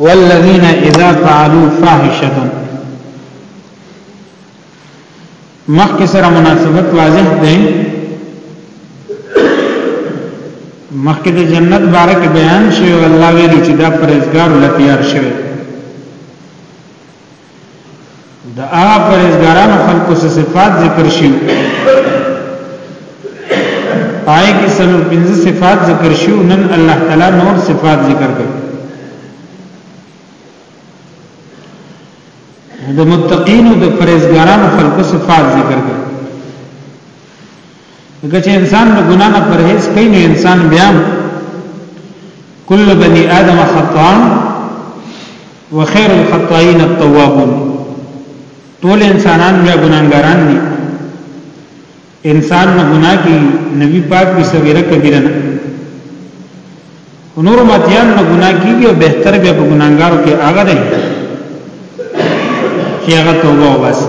والذین اذا فعلوا فاحشه مخکې سره مناسبت واضح دی مخکې د جنت باره کې بیان شوی الله ویلي چې دا پرېزګار لپاره شوی د هغه پرېزګارانو خلکو څخه صفات ذکر شي پای کې سلور پنځه صفات ذکر شي نن الله تعالی نور صفات ذکر کړي د متقین او د پرېزګارانو خلکو صفات ذکر کړي ځکه چې انسان د ګنا نه پرهیز کوي نو انسان بیا کل بنی آدم خطا وخير الخطائين التوابون ټول انسانان بیا ګناګاران دي انسان نه ګنا کی نبی پاک به صغیره کبیره نه نور ماتیان نه ګنا کیږي او بهتر به په ګناګارو کې هغه دی چې هغه توبه وباسي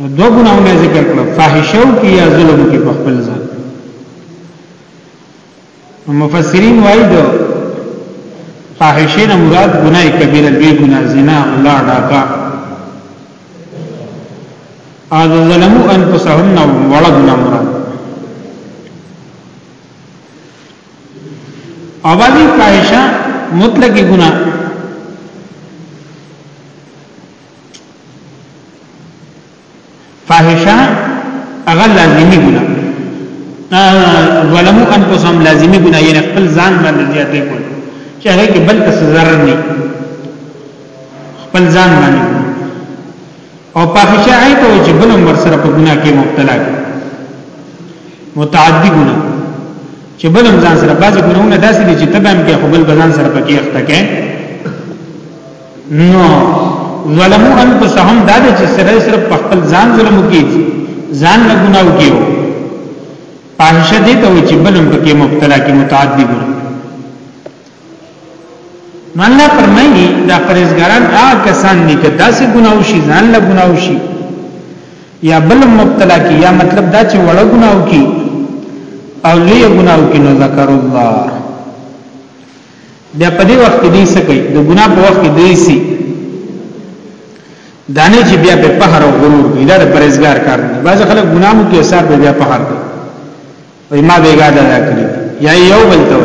نو دو ګناونه ذکر کړو فاحشو کې یا ظلم کې په خپل ځان مفسرین وایي دو فاحشه نه مراد ګناه کبیره دی ګناه زنا الله ډاکا او ظلمو انفسهم نو وړ ګناه مراد اوازی فاحشه مطلق ګناه فاحشه هغه لازمی ګناه ظلمو انفسهم لازمی ګناه یې خپل ځان باندې زیاتې کول چې هغه کې بل څه ضرر نه خپل ځان باندې او فاحشه هغه ته چې بل عمر سره په ګناه کې مبتلا کی متعدی ګناه چې بل ځان سره بعضی ګناونه داسې دي چې تبه هم کې خپل ځان سره پکې اخته کې نو ظلمو انفسهم دا د چې سره صرف په خپل ځان ظلم کوي ځان نه ګناو کوي پاهشه دې ته چې بلم پکې مبتلا کې متعدی وي الله فرمایي دا پرېزګاران هغه کسان دي چې داسې ګناو شي ځان له ګناو شي یا بلم مبتلا کې یا مطلب دا چې وړ ګناو کې او لوی ګناو کې نو ذکر الله بیا په دې وخت کې دې څه کوي د ګناه په وخت کې دې سي دانه چې بیا په پهر او غرور کې دا پرېزګار کار دی بعض خلک ګناه مو کې حساب بیا پهر کوي وای ما بیګا دا کړی یا یو بل ته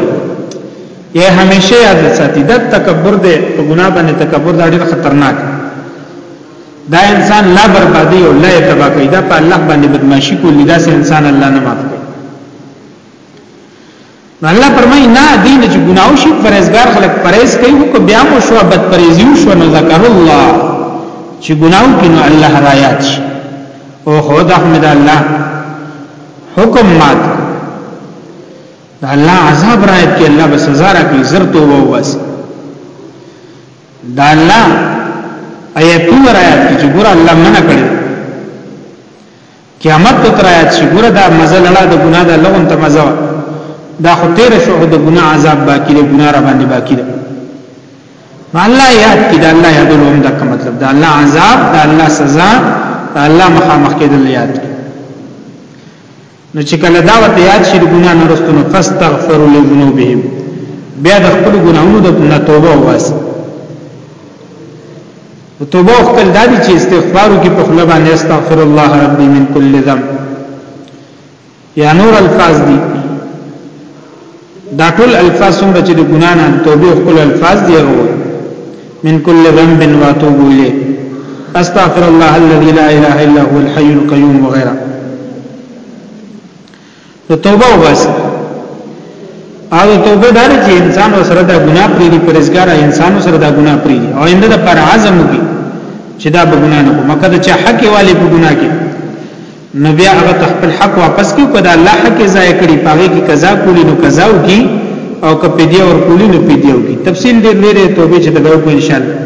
یا همیشه یاد ساتي د تکبر دې په ګناه باندې تکبر دا ډېر خطرناک دا انسان لا بربادي او لا تباہ کوي دا په الله باندې بدمعشي کوي دا سه انسان الله نه معاف نو الله فرمای نه دین چې ګناو شي پرهیزګار خلک پرهیز کوي او بیا مو شو بد پرهیزي شو نو ذکر الله چې ګناو کینو الله را یاد شي او خود احمد الله حکم مات دا الله عذاب راځي کې الله به سزا راکړي زر توبه وبس دا الله آیتونه راځي چې ګور الله منع کړی قیامت ته ترایات شي ګوره دا مزه لړا د ګناه د لغون ته مزه دا خو تیر شو د ګناه عذاب باقی دی ګناه را باندې باقی دی الله یاد کی دا الله یاد لوم دا کوم مطلب دا الله عذاب دا الله سزا دا الله مخامخ کېدل یاد کی نو چې کله دا ورته یاد شي د ګناه نه رستنو فاستغفروا لذنوبهم بیا د خپل ګناهونو د توبه واسي توبه وکړل دا دي چې استغفار وکي په خپل باندې استغفر الله ربي من كل ذنب یا نور الفاظ دي دا ټول الفاظ څومره چې د ګنا نه توبه وکړل الفاظ دي هو من كل ذنب واتوب اليه استغفر الله الذي لا اله الا هو الحي القيوم وغيره نو توبه وباسي او توبه دار چې انسان سره دا ګناه پری دی پرېزګار انسان سره دا ګناه پری دی او انده پر عزم وکي چې دا به ګناه نه کوم کله چې حق والي په ګناه کې نو بیا هغه خپل حق واپس کیو کدا الله حق ضایع کړي پاګه کې قضا کولی نو قضا وکي او که پیډیا ور کولی نو پیډیا وکي تفصیل دې لري توبه چې دا کو ان شاء الله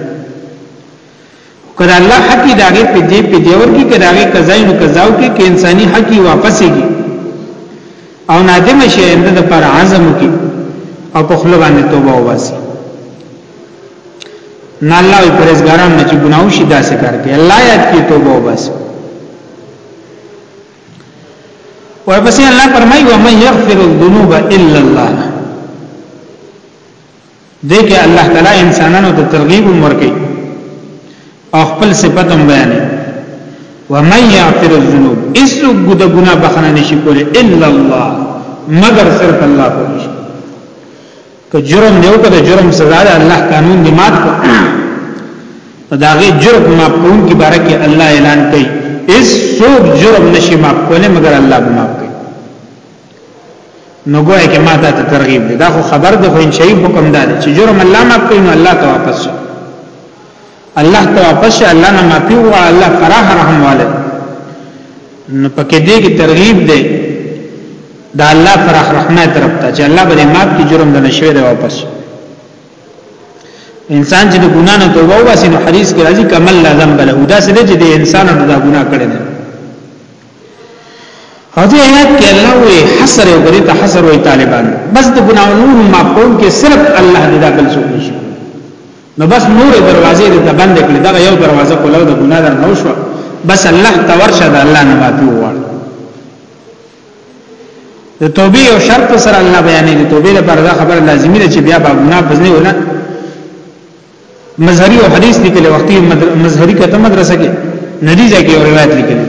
که د الله حق یې د هغې فدیې فدیه ورکړي که د هغې قضا یې نو قضا وکړي که انساني حق یې واپس کړي او نادم شي آینده دپاره عزم وکړي او په خوله باندې توبه وباسي نه الله وي پرهېزګاران نه چې ګناه وشي داسې کار کوي الله یاد کړي توبه وباسي ورپسې الله فرمایي ومن یغفر الذنوب الا الله دې کې الله تعالی انسانانو ته ترغیب ورکړي او خپل صفات هم بیانې ومن یغفر الذنوب اسو ګد ګنا بخنه نشي کوله الا الله مگر صرف الله کوي که جرم یو کده جرم سزا ده الله قانون دی مات کو داغه جرم ما پون کی باره کې الله اعلان کوي اس سوق جرم نشي مات کوله مگر الله بنا نو ګویا کې ماته ته ترغیب دی دا خو خبر ده خو ان شي حکم دار چې جرم الله ما کوي نو الله ته واپس شي الله ته واپس شي الله نه معافي او الله فرح رحم والے نو پکې دې کې ترغیب دی دا الله فرح رحمه طرف ته چې الله به معاف کی جرم نه شوی دی واپس انسان چې د ګنا نه توبه واسي نو حدیث کې راځي کمل لازم بل او دا سده چې د انسان د ګنا کړي نه او دې آیات کې الله وې حسر او بری ته حسر وې طالبان بس د ګناونو معاف کول کې صرف الله دې دا بل څوک نشي نو بس نور دروازې دې ته بند کړې دا یو دروازه کوله د ګناه در نه وشو بس الله ته ورشه د الله نه معافي وغواړي د توبې او شرط سره الله بیانې د توبې لپاره دا خبره لازمي ده چې بیا به ګناه پزنه ولا مظهری او حدیث لیکل وختي مظهری کته مدرسه کې ندی ځکه او روایت لیکل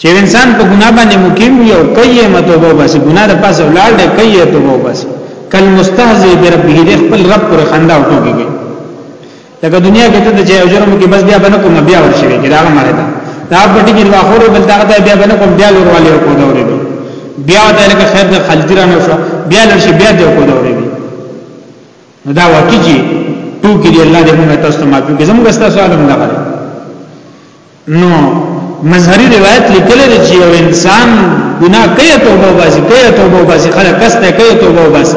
چې انسان په ګناه باندې مقیم وي او کوي متوبه بس ګناه د پاسه ولاړ دی کوي توبه بس کل مستهزئ بربه دې خپل رب پر خندا او ټوکی کوي لکه دنیا کې ته د جرم کې بس بیا بنه کوم بیا ورشي کې دا مړه ده دا پټي کې واخور بل دا بیا بنه کوم بیا لور والي کو دا ورې بیا دا لکه خیر د خلجرانو شو بیا لرشي بیا دې کو دا ورې نو دا واقعي چې ټوکی دی الله دې موږ تاسو ته معافي وکړي زموږ تاسو عالم نه غره نو مظهری روایت لیکل دی چې یو انسان ګناه کوي توبه واسي کوي توبه واسي خلک کسته کوي توبه واسي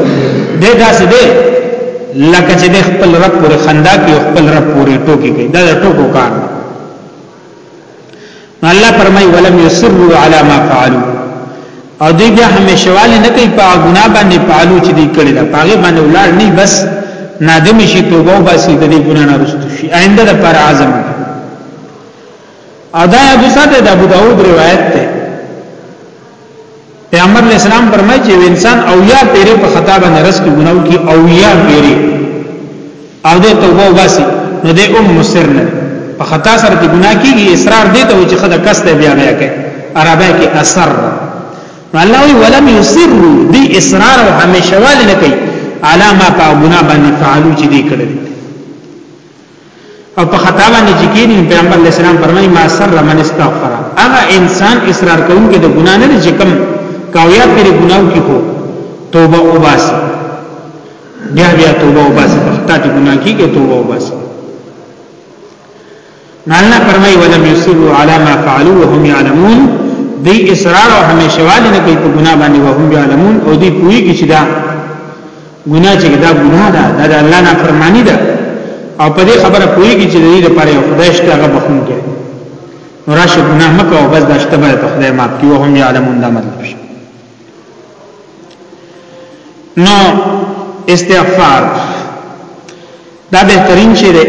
دې داسې دې لکه چې خپل رب پر خندا کې خپل رب پورې ټوکی کوي دا ټوکو کار دی الله فرمای ولم یسروا علی ما فعلوا او دی بیا همیشواله نه کوي په ګناه باندې فعلو چې دی کړی دا پاغه باندې ولار نه بس نادم شي توبه او باسي د دې ګناه نه رسټ شي آینده د پر اعظم ادا ابو سعد د ابو داود روایت ته پیغمبر علیہ السلام فرمایي چې انسان او یا پیری په خطا باندې رس کې ګناو کې او یا پیری او د توبه واسي نو د ام مسر نه په خطا سره کې ګناه کیږي اصرار دی ته چې خدای کس ته بیا بیا کوي عربی کې اثر نو الله وی ولم یصر دی اصرار او همیشوال نه کوي علامه په ګناه باندې فعلو چې دی کړی او په خطا باندې چې کینی پیغمبر علی السلام فرمایي ما سر من استغفر هغه انسان اصرار کوونکی د ګنا نه چې کم کاویا پر ګناو کې هو توبه او باس بیا بیا توبه او باس په خطا کې ګنا کیږي توبه او باس نالنا فرمایي ولم یسروا علی ما فعلوا وهم يعلمون دی اصرار او همیشوالی نه کوي په ګنا باندې وهم يعلمون او دی پوری کې چې دا ګناه چې دا ګناه ده دا د الله نه فرمانی ده او په دې خبره پوهیږي چې د دې لپاره یو خدای شته هغه بخون کوي نو راشه ګناه مکه او بس دا شته به ته خدای معاف کوي هم یعلمون دا مطلب شي نو استغفار دا بهترین شی دی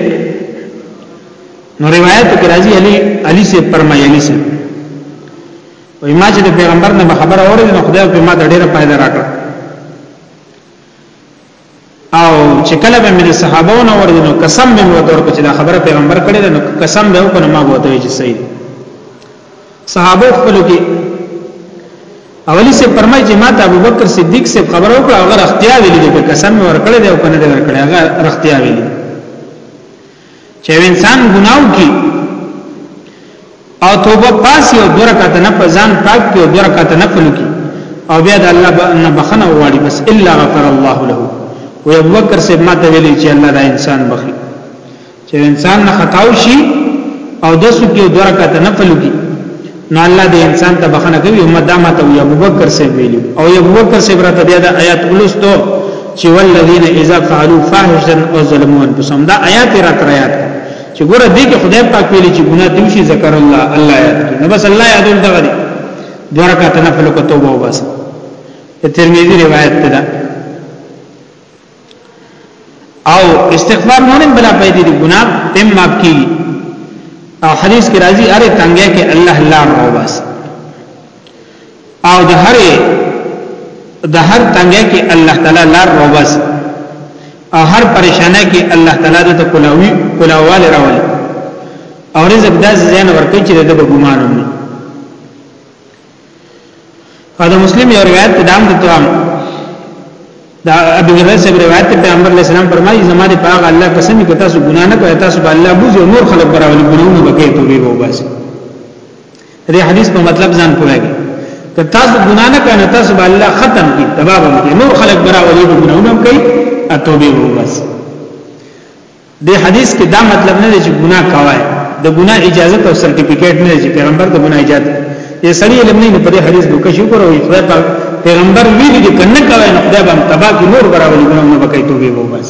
نو روایت کې راځي علي علي سے فرمایي علي سے وای ما چې د پیغمبر نه خبر اورل نو خدای په ما ډیره پیدا راکړه او چې کله به مې صحابه نه ورته نو قسم به مو تور کړ چې دا خبره پیغمبر کړې ده نو قسم به وکړ ما به ته چې صحیح صحابه خپل کې اولی سے فرمای چې ما ته ابوبکر صدیق سے خبر او هغه اختیار ویلي چې قسم ورکړی دی او کنه ورکړی هغه اختیار ویلي چې انسان ګناو کی او توبه پاسی او درکات نه په ځان پاک کی او درکات نه پلو کی او بیا د الله نه بخنه وواړي بس الا غفر الله له او ابو بکر سے ما ته ویلي چې الله دا انسان بخي چې انسان نه خطاو شي او دسو کې درکات نه پلو کی نو الله دې انسان ته بخنه کوي امت دا ماته وي ابو بکر سي ویلي او ابو بکر سي برته بیا د آیات ولستو چې والذین اذا فعلوا فاحشا او ظلموا انفسهم دا آیات را تر آیات چې ګوره دې کې خدای پاک ویلي چې ګناه دې شي ذکر الله الله یاد کړي نو بس الله یادول دا غري دوه رکعات نفل کو توبه وباسه ترمذی روایت ده او استغفار مونږ بلا پیدا دي ګناه تم معاف کی او حدیث کې راځي اره تنګه کې الله لار او بس او د هر د هر تنګه کې الله تعالی لار او بس او هر پریشانه کې الله تعالی د کولاوي کولاوال راول او رزق داس زین ورکړي چې د ګمان نه او دا مسلم یو روایت ته دام ته ترام دا ابي هريره سے روایت ته پیغمبر علیہ السلام فرمایي زما دې پاغه الله قسم کې تاسو ګنا نه کوي تاسو به الله بوزي نور خلک براولي ګناونه وکړي ته وی وباس دې حدیث په مطلب ځان پوهیږي که تاسو ګنا نه کوي تاسو به الله ختم کی تباب نور خلک براولي ګناونه کوي اتوبه وباس د حدیث کې دا مطلب نه دی چې ګناه کوي د ګناه اجازه او سرټیفیکیټ نه دی چې پیغمبر د ګناه اجازه یې سړی علم نه په دې حدیث دوک شي کور او خدای په پیغمبر ویل دي کنه کوي نو خدای باندې تبا کې نور براولي ګناه نه وکړي توبه وو بس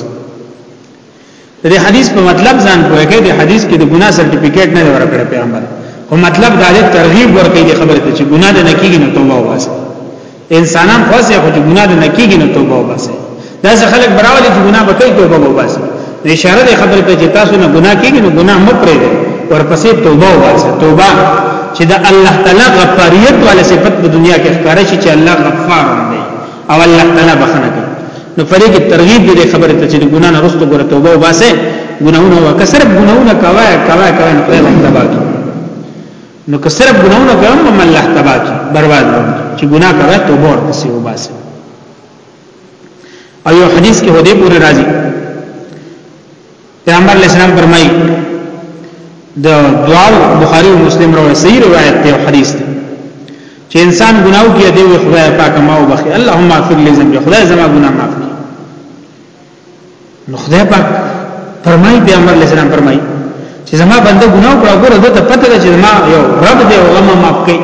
د حدیث په مطلب ځان کوی کې د حدیث کې د ګناه سرټیفیکیټ نه ورکړ پیغمبر او مطلب دا دی ترغیب ورکړي د خبره ته چې ګناه نه کیږي نو توبه واسه انسانان خو ځه خو ګناه نه کیږي نو توبه وباسي دا ځکه خلک براولي چې ګناه به کوي توبه وباسي اشاره ده خبره ته چې تاسو نه ګناه کیږي نو ګناه مو پرې ده ورپسې توبه وباسي توبه چې د الله تعالی غفاریت والے صفت په دنیا کې ښکار شي چې الله غفار دی او الله تعالی بخنه کوي نو پرې کې ترغیب دې خبره ته چې ګناه نه رسټو ګره توبه وباسي ګناونه وکړه صرف ګناونه کوي کوي کوي نو خدای تبارک نو که صرف ګناونه کوم هم الله تبا کی برباد وم چې ګناه کوي توبه ورته سی وباسي او یو حدیث کې هدی پورې راځي پیغمبر علیہ السلام فرمایي د دعا بخاری او مسلم راوړي صحیح روایت دی او حدیث دی چې انسان ګناو کیه دی خدای پاک ما وبخي اللهم اغفر لي ذنبي خدای زما ګناه معاف کړي نو خدای پاک فرمایي پیغمبر علیه السلام فرمایي چې زما بنده ګناه کړو ګوره دته پته ده چې ما یو رب دی او غمه معاف کوي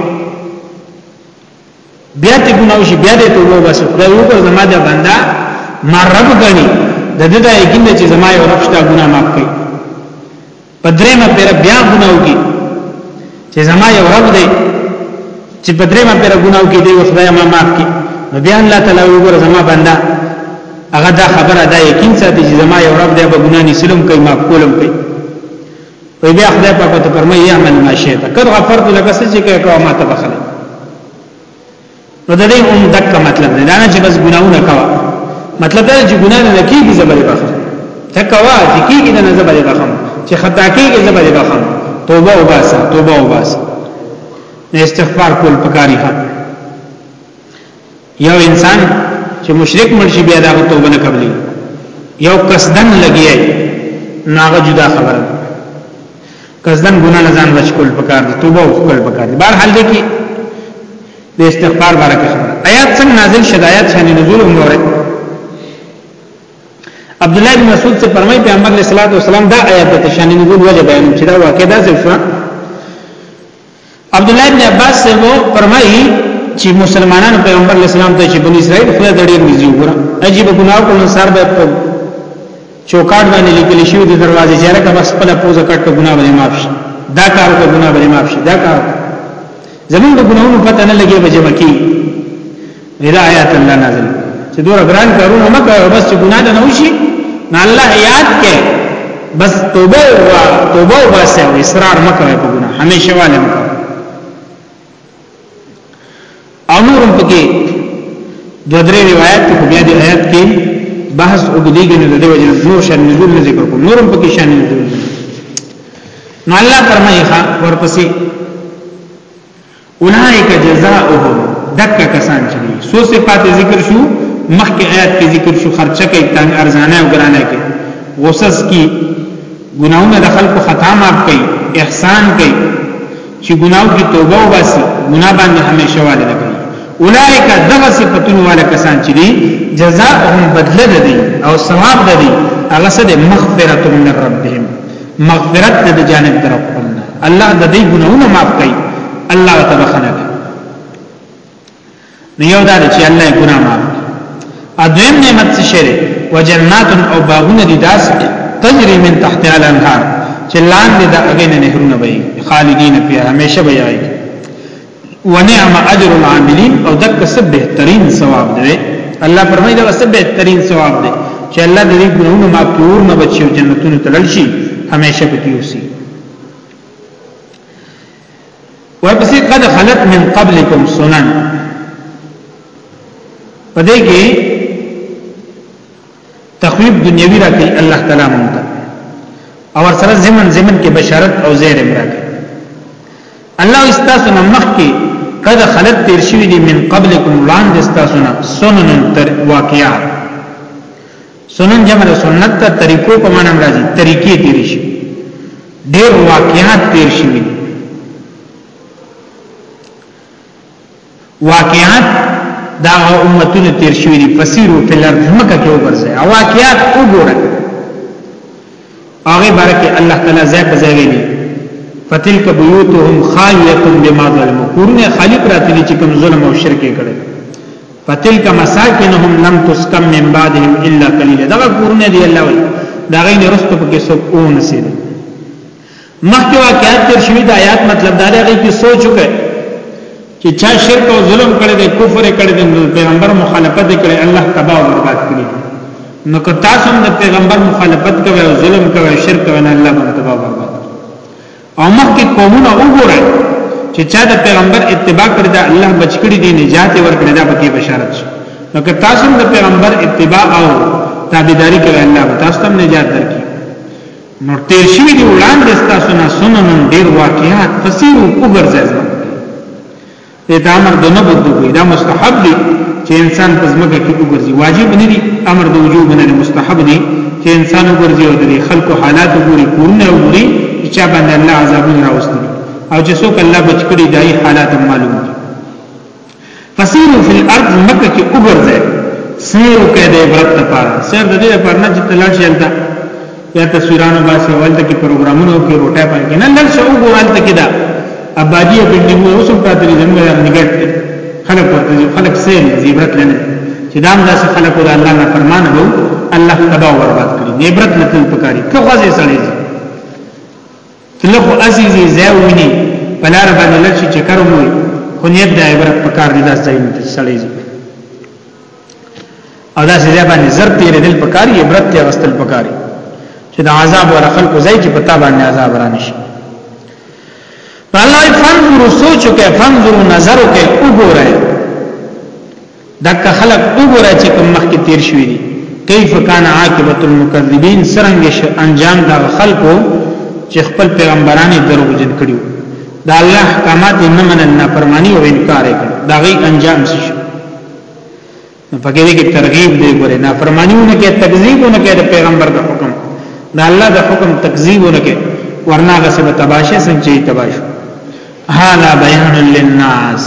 بیا ته ګناه شي بیا دې توبه واسه خدای یو پر زما ده بنده ما رب غني د دې د یقین چې زما یو رب شته ګناه معاف کوي په درېمه پیر بیا ګناو کی چې زما یو رب دی چې په درېمه پیر ګناو کی دی خدای ما معاف کی نو بیا الله تعالی وګوره زما بنده هغه دا خبره دا یقین ساتي چې زما یو رب دی په ګنا نه سلم کوي معاف کولم کوي وی بیا خدای پاک ته فرمایي اعمل ما شئ ته کړه غفرت لك سچ کې کوه ما ته بخله نو د دې هم دک مطلب نه دا نه چې بس ګناونه کوا مطلب دا چې ګنا نه کیږي زبر بخم تکوا چې کیږي نه زبر بخم چې خطا کیږي زبر بخم توبه وباسه توبه وباسه استغفار کول پکاري ها یو انسان چې مشرک مرشي بیا دا توبه نه قبلي یو قصدن لګي ناغه جدا خبره قصدن ګناه نه ځان بچ کول پکار دي توبه وکول پکار دي بهر حال دي کې د استغفار باره کې خبره آیات څنګه نازل شد آیات شان نزول هم وره عبد الله بن مسعود سے فرمای پیغمبر علیہ الصلوۃ والسلام دا آیات د شان نزول وجه بیان چې دا واقع دا څه عبد الله بن عباس سے وہ فرمائی چې مسلمانانو پیغمبر اسلام ته چې بنی اسرائیل خدای د ډیر نږدې وګړه عجیب ګناه کو انصار به په چوکاټ باندې لیکل شوی د دروازې چیرې کا بس خپل پوزه کټ په ګناه باندې معاف شي دا کار کو ګناه باندې معاف شي دا کار زمون د ګناونو پته نه لګي به جمع کی دا آیات الله نازل چې دوه ګران کارونه مکه بس چې ګناه نه وشي نه الله یاد کې بس توبه او توبه او بس او اصرار مکه په ګناه همیشه والے مکه امر پکې دوه درې روایت په بیا دې آیات کې بحث وګدیږي نه د وجه نور شان نزول نه ذکر کوم نورم پکې شان نزول نو الله فرمایي ښا ورپسې اولائک جزاؤهم دک کسان چې دي سو صفات ذکر شو مخکې آیات کې ذکر شو خرچه کوي تنگ ارزانه او ګرانه کوي غصص کی ګناونه د خلکو خطا معاف کوي احسان کوي چې ګناو کی توبه واسي ګنا باندې همیشه والي نه کوي اولائک دغه صفاتونه والا کسان چې دي جزاؤهم بدله دي او ثواب دي هغه سره مغفرت من ربهم مغفرت ته د جانب در خپل الله د دې ګناونه معاف کوي الله ته بخنه کوي نو یو دا چې الله ګنا معاف اذن نعمت څه شری وجنات او باغونه دي داس تجري من تحت الانهار چې لاندې د اګې نه نهرونه وي خالدین فیها همیشه وي ونعم اجر العاملین او دک څه بهترین ثواب دی الله فرمایي دا څه بهترین ثواب دی چې الله د دې ګناونو معاف کور نه بچي او جنتونو ته لړ شي همیشه پکې اوسي ورپسې قد خلت من قبلکم سنن پدې کې تخویب دنیوی راکې الله تعالی مونږ ته او سره زمن زمن کې بشارت او زیر راکې الله استاسو نه مخ کې قد خلت تیر شوی دی من قبلکم وړاندې استاسو نه سنن تر واقعیا سنن جمع سنت ته طریقو په معنی راځي طریقې تیر شي ډېر واقعیات تیر شوی دی واقعات دا امتونه تیر شوی دي فسیرو په لار مکه کې وګرځي او واقعات وګورئ هغه برکه الله تعالی ځای په ځای ویلي فتلک بیوتهم خالیه بما ظلموا کورونه خالی پراتلی چې کوم ظلم او شرک کړي فتلک مساکنهم لم تسکم من بعدهم الا قليلا دا کورونه دی الله وی دا غي نرستو پکې سو اون سي مخکې واقعات تر شوی د آیات مطلب دا دی چې سوچ وکړي چې چا شرک او ظلم کړی دی کفر کړی دی پیغمبر مخالفت کړی الله تبا او برباد کړی نو که تاسو هم د پیغمبر مخالفت کوئ او ظلم کوئ شرک کوئ نه الله باندې تبا برباد او مخکې قومونه وګورئ چې چا د پیغمبر اتباع کړی دا الله بچ کړی دی نجات ورکړی دا پکې بشارت شي نو که تاسو د پیغمبر اتباع او تابعداري کوئ الله تاسو ته نجات درکړي نور تیر شوی دی وړاندې ستاسو نه سنن ډیر واقعات فسیرو وګرځي ځم دې دا امر د نه بده وي دا مستحب دی چې انسان په ځمکه کې وګرځي واجب نه دی امر د وجوب نه دی مستحب دی چې انسان وګرځي او د خلکو حالات وګوري کورونه وګوري چې باندې الله عذابونه راوستي او چې څوک الله بچ کړي دای حالات معلوم دي فسیرو فی الارض مکه کې وګرځي سیر وکړي د عبرت لپاره سیر د دې لپاره نه چې تلل شي البته یا تصویرانو باسي ولته کې پروګرامونو کې روټه پای کې نه لږ شو ګورال ته کې دا آبادی په دې مو اوسم پاتې دې موږ نه ګټ خلک ورته خلک سیر عبرت لنه چې دا موږ سره خلکو د الله نه فرمان وو الله تبا ورباد کړی عبرت لته پکاري که غوځي سړی تله خو اسی زی زی ویني پلار باندې لږ شي چکر مو خو نیت د عبرت په کار دي دا ځای نه سړی زی او دا سزا باندې زر تیر دل په کار عبرت ته غستل په کار چې د عذاب ور خلق ځای چې پتا باندې عذاب را نشي الله فنظر سوچ کې فنظر نظر کې وګوره دک خلق وګوره چې کوم مخکې تیر شوی دي کیف کان عاقبت المکذبین سرنګ ش انجام دا خلقو چې خپل پیغمبرانو دروغ جن کړیو دا الله احکامات نه منل نه فرمانی او انکار کړ دا غي انجام شي نو پکې دې کې ترغیب دی ګوره نه فرمانیونه کې تکذیبونه کې د پیغمبر د حکم دا الله د حکم تکذیبونه کې ورنا غسب تباشه سنچي تباشه هالا بیان للناس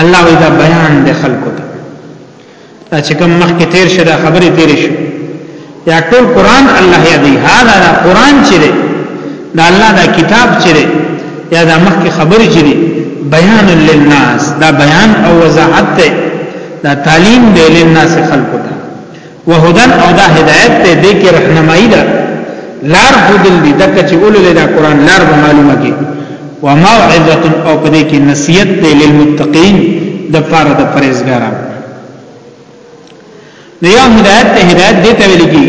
الله وی دا بیان د خلکو ته دا چې کوم مخ کې تیر شه دا خبرې تیر شه یا ټول قران الله یادی هاذا دا قران چې دی دا الله دا کتاب چې دی یا دا مخ کې خبرې چې دی بیان للناس دا بیان او وضاحت دی دا تعلیم دی للناس خلکو ته وهدن او دا هدایت ته دې کې رهنمایي ده لار خودل دي دکه چې اولل دا قران لار به معلومه کی وموعظه او پدې کې نصیحت ته للمتقین د پاره د پرهیزګاران نو یو هدایت ته هدایت دې ته ویل کی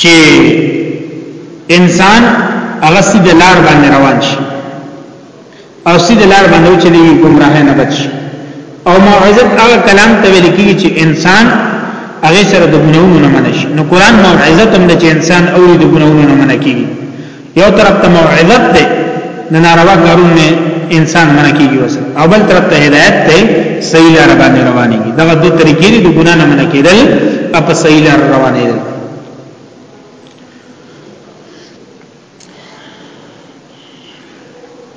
چې انسان هغه سید لار باندې روان شي او سید لار باندې چې دی گمراه نه بچ او موعظت هغه کلام ته ویل کیږي چې انسان هغه سره د ګناونو نه منش نو قران موعظت هم د چې انسان اوري د ګناونو نه منکیږي یو طرف ته موعظت ده نه ناروا کارون نه انسان منع کیږي وسه او بل طرف ته هدایت ته صحیح لار باندې رواني دي دغه دوه طریقې دي د ګنا نه منع کېدل او په صحیح لار رواني دي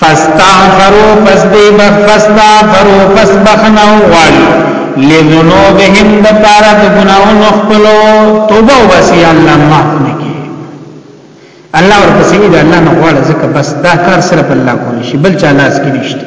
فاستغفروا پس دی فاستغفروا پس بخنو غواړي لذنوبهم د پاره د ګناونو خپلو توبه وسی الله معاف نکي الله ورپسې دی الله نه غواړي ځکه بس دا کار صرف الله کولی شي بل چا لاس کې نشته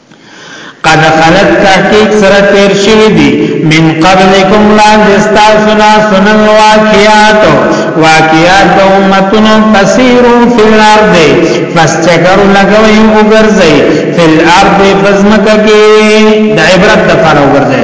قد خلت تحقیق سره تیر شوی دی من قبلکم لاندې ستاسو نه سنن واقعات واقعات د امتونو فسیرو فی الارض پس چکر لګوي وګرځي فی الارض فزمکه کې د عبرت لپاره وګرځي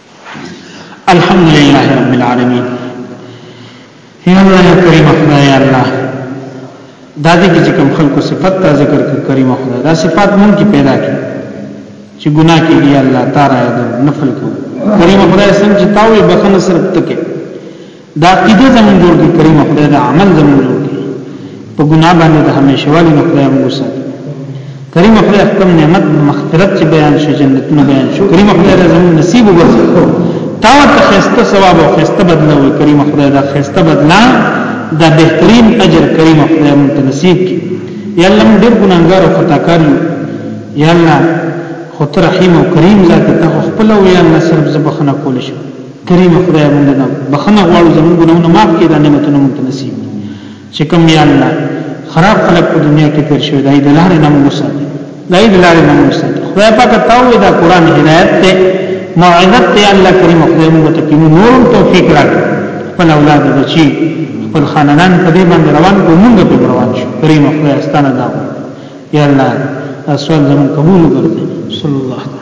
الحمد لله رب العالمین هی الله کریم خدای الله دا دې چې کوم خلکو صفات تا ذکر کړ کریم خدای دا صفات مونږ کې پیدا کړي چې ګناه کوي الله تعالی د نفل کو کریم خدای سم چې تاوي بخنه صرف تکي دا عقیده زمون جوړ کی کریم خدای دا عمل زمون جوړ کی په ګناه باندې د همیشه والی نه خدای موږ ساتي کریم خدای خپل نعمت مغفرت چې بیان شي جنتونه بیان شي کریم خدای دا زمون نصیب وګرځي تا ته خسته ثواب او خسته بدله وي کریم خدای دا خسته بدله دا بهترین اجر کریم خدای موږ ته نصیب کړي یا الله موږ ډېر ګناګار او خطاکار یو یا الله خو ته رحیم او کریم ذات ته خپل او یا الله صرف زبخنه کول شي کریم خدای مونږ نه بخنه غواړو زمونږ ګناونه معاف کړي دا نعمتونه مونږ نصیب چې کوم یا الله خراب خلق په دنیا کې تیر شوی دی د لارې نه مونږ ساتي دای د لارې نه مونږ ساتي خدای پاک تاوي دا قران هدایت ته موعظه ته الله کریم خدای مونږ ته کینو نور توفیق راکړي خپل اولاد بچي خپل خاندان په دې باندې روان کو مونږ په روان شو کریم خدای استانه دا یا الله اسوال زمون قبول کړي صلی الله علیه